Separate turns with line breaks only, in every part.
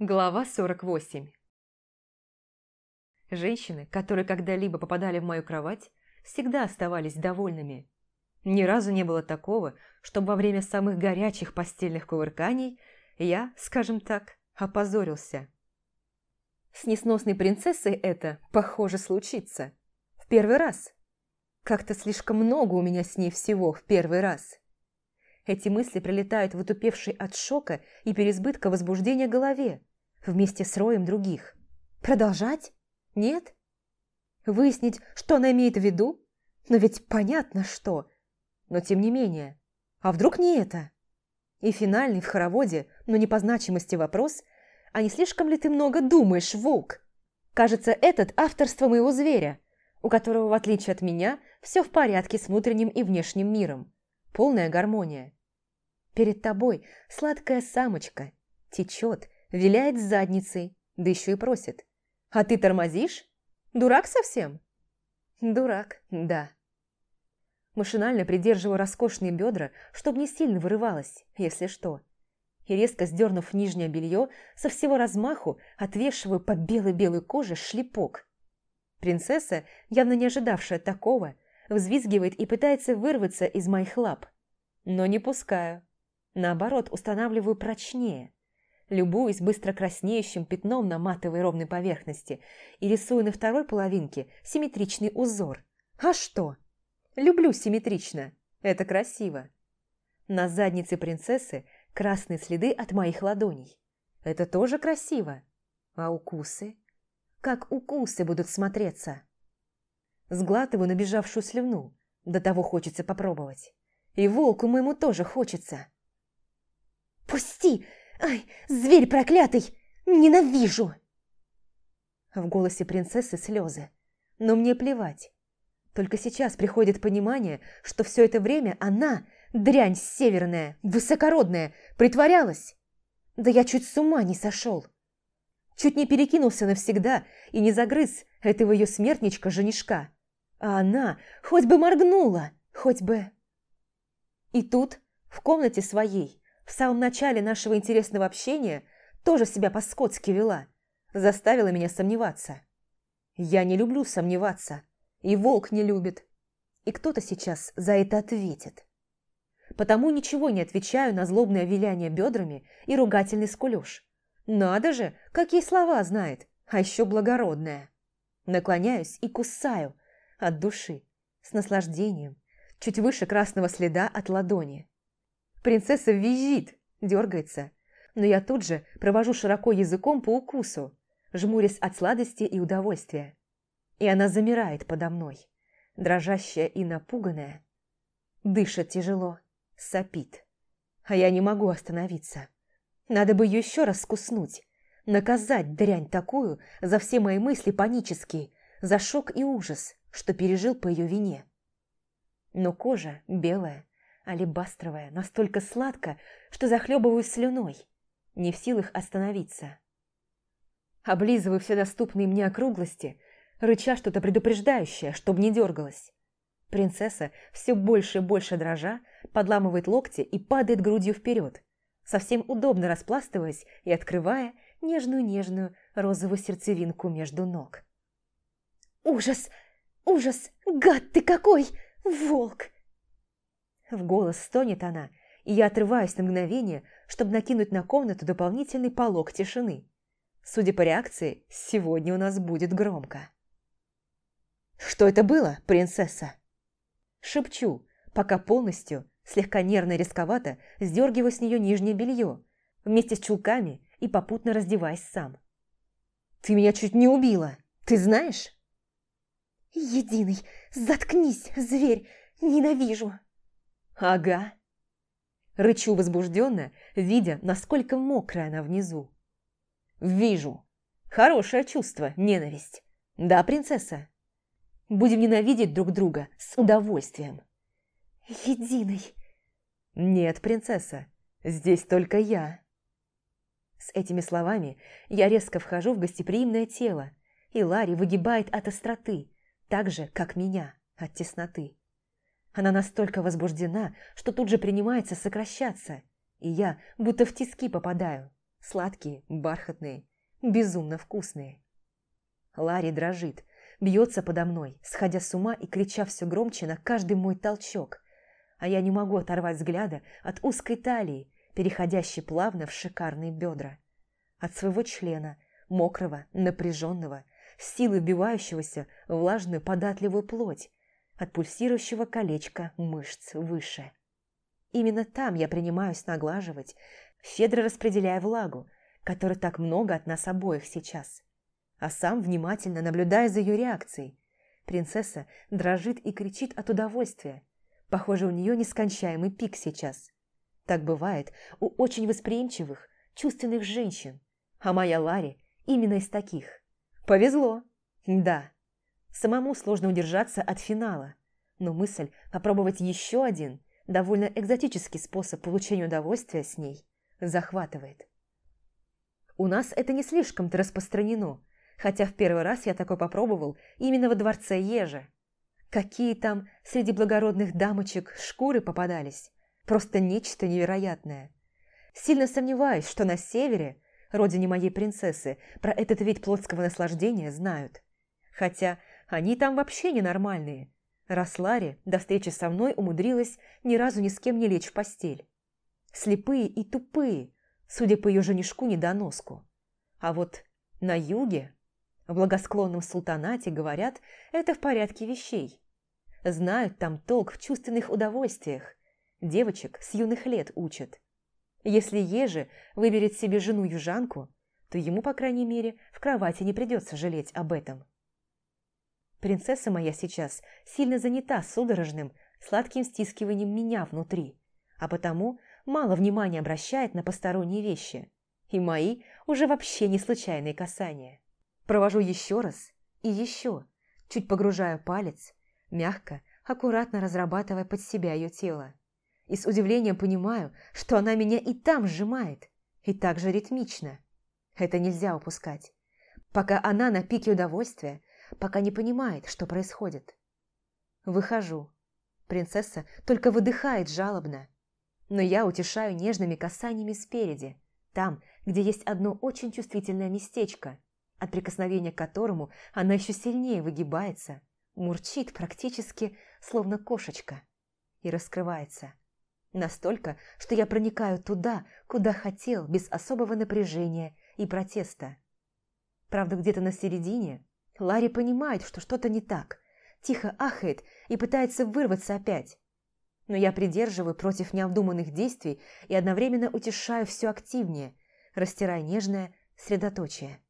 Глава 48 Женщины, которые когда-либо попадали в мою кровать, всегда оставались довольными. Ни разу не было такого, чтобы во время самых горячих постельных кувырканий я, скажем так, опозорился. С несносной принцессой это, похоже, случится. В первый раз. Как-то слишком много у меня с ней всего в первый раз. Эти мысли прилетают в утупевшей от шока и переизбытка возбуждения голове, вместе с роем других. Продолжать? Нет? Выяснить, что она имеет в виду? Но ведь понятно, что. Но тем не менее. А вдруг не это? И финальный в хороводе, но не по значимости вопрос, а не слишком ли ты много думаешь, волк? Кажется, этот авторство моего зверя, у которого, в отличие от меня, все в порядке с внутренним и внешним миром. Полная гармония. Перед тобой сладкая самочка. Течет, виляет задницей, да еще и просит. А ты тормозишь? Дурак совсем? Дурак, да. Машинально придерживаю роскошные бедра, чтобы не сильно вырывалось, если что. И резко сдернув нижнее белье, со всего размаху отвешиваю по белой-белой коже шлепок. Принцесса, явно не ожидавшая такого, взвизгивает и пытается вырваться из моих лап. Но не пускаю. Наоборот, устанавливаю прочнее. Любуюсь быстро краснеющим пятном на матовой ровной поверхности и рисую на второй половинке симметричный узор. А что? Люблю симметрично. Это красиво. На заднице принцессы красные следы от моих ладоней. Это тоже красиво. А укусы? Как укусы будут смотреться? Сглатываю набежавшую слюну. До того хочется попробовать. И волку моему тоже хочется. «Пусти! Ай, зверь проклятый! Ненавижу!» В голосе принцессы слезы. Но мне плевать. Только сейчас приходит понимание, что все это время она, дрянь северная, высокородная, притворялась. Да я чуть с ума не сошел. Чуть не перекинулся навсегда и не загрыз этого ее смертничка-женишка. А она хоть бы моргнула, хоть бы... И тут, в комнате своей, в самом начале нашего интересного общения, тоже себя по-скотски вела, заставила меня сомневаться. Я не люблю сомневаться, и волк не любит. И кто-то сейчас за это ответит. Потому ничего не отвечаю на злобное виляние бедрами и ругательный скулеж. Надо же, какие слова знает, а еще благородная. Наклоняюсь и кусаю от души, с наслаждением, чуть выше красного следа от ладони. Принцесса визжит, дергается, но я тут же провожу широко языком по укусу, жмурясь от сладости и удовольствия. И она замирает подо мной, дрожащая и напуганная. Дышит тяжело, сопит. А я не могу остановиться. Надо бы ее еще раз скуснуть, наказать дрянь такую за все мои мысли панические, за шок и ужас, что пережил по ее вине. Но кожа белая, алебастровая, настолько сладко, что захлебываюсь слюной, не в силах остановиться. Облизываю все доступные мне округлости, рыча что-то предупреждающее, чтобы не дергалась. Принцесса, все больше и больше дрожа, подламывает локти и падает грудью вперед, совсем удобно распластываясь и открывая нежную-нежную розовую сердцевинку между ног. «Ужас! Ужас! Гад ты какой! Волк! В голос стонет она, и я отрываюсь на мгновение, чтобы накинуть на комнату дополнительный полог тишины. Судя по реакции, сегодня у нас будет громко. «Что это было, принцесса?» Шепчу, пока полностью, слегка нервно и рисковато, сдергиваю с нее нижнее белье, вместе с чулками и попутно раздеваясь сам. «Ты меня чуть не убила, ты знаешь?» «Единый, заткнись, зверь, ненавижу!» «Ага». Рычу возбужденно, видя, насколько мокрая она внизу. «Вижу. Хорошее чувство, ненависть. Да, принцесса? Будем ненавидеть друг друга с удовольствием». «Единый». «Нет, принцесса, здесь только я». С этими словами я резко вхожу в гостеприимное тело, и Ларри выгибает от остроты, так же, как меня, от тесноты. Она настолько возбуждена, что тут же принимается сокращаться, и я будто в тиски попадаю, Сладкие, бархатные, безумно вкусные. Ларри дрожит, бьется подо мной, сходя с ума и крича все громче на каждый мой толчок. А я не могу оторвать взгляда от узкой талии, переходящей плавно в шикарные бедра. От своего члена, мокрого, напряженного, силой вбивающегося в влажную податливую плоть, от пульсирующего колечка мышц выше. Именно там я принимаюсь наглаживать, щедро распределяя влагу, которой так много от нас обоих сейчас. А сам внимательно наблюдая за ее реакцией. Принцесса дрожит и кричит от удовольствия. Похоже, у нее нескончаемый пик сейчас. Так бывает у очень восприимчивых, чувственных женщин. А моя Ларри именно из таких. Повезло. Да. Самому сложно удержаться от финала. Но мысль попробовать еще один, довольно экзотический способ получения удовольствия с ней захватывает. У нас это не слишком-то распространено, хотя в первый раз я такой попробовал именно во дворце Ежи. Какие там среди благородных дамочек шкуры попадались. Просто нечто невероятное. Сильно сомневаюсь, что на севере, родине моей принцессы, про этот вид плотского наслаждения знают. Хотя они там вообще ненормальные. Раз Ларри до встречи со мной умудрилась ни разу ни с кем не лечь в постель. Слепые и тупые, судя по ее женишку недоноску. А вот на юге, в благосклонном султанате, говорят, это в порядке вещей. Знают там толк в чувственных удовольствиях. Девочек с юных лет учат. Если Ежи выберет себе жену-южанку, то ему, по крайней мере, в кровати не придется жалеть об этом. Принцесса моя сейчас сильно занята судорожным, сладким стискиванием меня внутри, а потому мало внимания обращает на посторонние вещи. И мои уже вообще не случайные касания. Провожу еще раз и еще, чуть погружаю палец, мягко, аккуратно разрабатывая под себя ее тело. И с удивлением понимаю, что она меня и там сжимает, и так же ритмично. Это нельзя упускать. Пока она на пике удовольствия, пока не понимает, что происходит. Выхожу. Принцесса только выдыхает жалобно. Но я утешаю нежными касаниями спереди, там, где есть одно очень чувствительное местечко, от прикосновения к которому она еще сильнее выгибается, мурчит практически, словно кошечка, и раскрывается. Настолько, что я проникаю туда, куда хотел, без особого напряжения и протеста. Правда, где-то на середине Ларри понимает, что что-то не так. Тихо ахает и пытается вырваться опять. Но я придерживаю против необдуманных действий и одновременно утешаю все активнее, растирая нежное средоточие.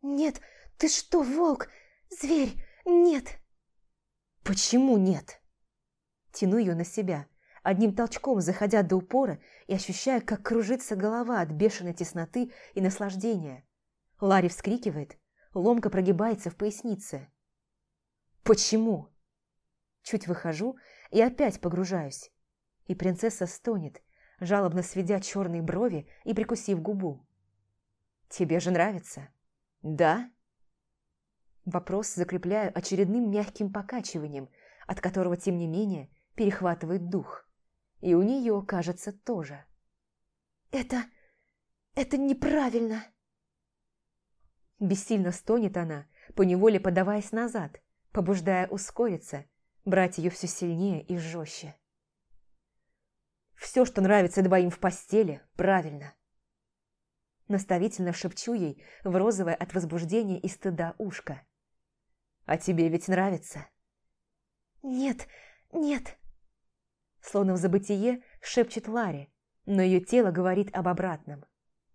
«Нет, ты что, волк? Зверь? Нет!» «Почему нет?» Тяну ее на себя, одним толчком заходя до упора и ощущая, как кружится голова от бешеной тесноты и наслаждения. Ларри вскрикивает, ломка прогибается в пояснице. «Почему?» Чуть выхожу и опять погружаюсь. И принцесса стонет, жалобно сведя черные брови и прикусив губу. «Тебе же нравится?» «Да?» Вопрос закрепляю очередным мягким покачиванием, от которого, тем не менее, перехватывает дух. И у нее, кажется, тоже. «Это... это неправильно!» Бессильно стонет она, поневоле подаваясь назад, побуждая ускориться, брать ее все сильнее и жестче. «Все, что нравится двоим в постели, правильно!» Наставительно шепчу ей в розовое от возбуждения и стыда ушко. «А тебе ведь нравится?» «Нет, нет!» Словно в забытие шепчет Ларри, но ее тело говорит об обратном.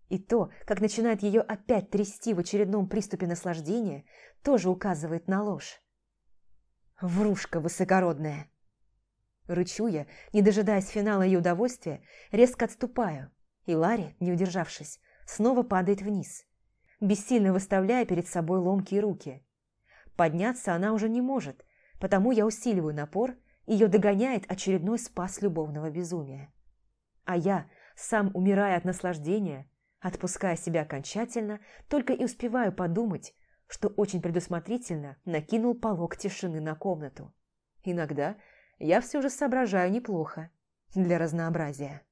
И то, как начинает ее опять трясти в очередном приступе наслаждения, тоже указывает на ложь. Врушка высокородная. Рычу я, не дожидаясь финала ее удовольствия, резко отступаю, и Ларри, не удержавшись, снова падает вниз, бессильно выставляя перед собой ломкие руки. Подняться она уже не может, потому я усиливаю напор, ее догоняет очередной спас любовного безумия. А я, сам умирая от наслаждения, Отпуская себя окончательно, только и успеваю подумать, что очень предусмотрительно накинул полог тишины на комнату. Иногда я все же соображаю неплохо для разнообразия.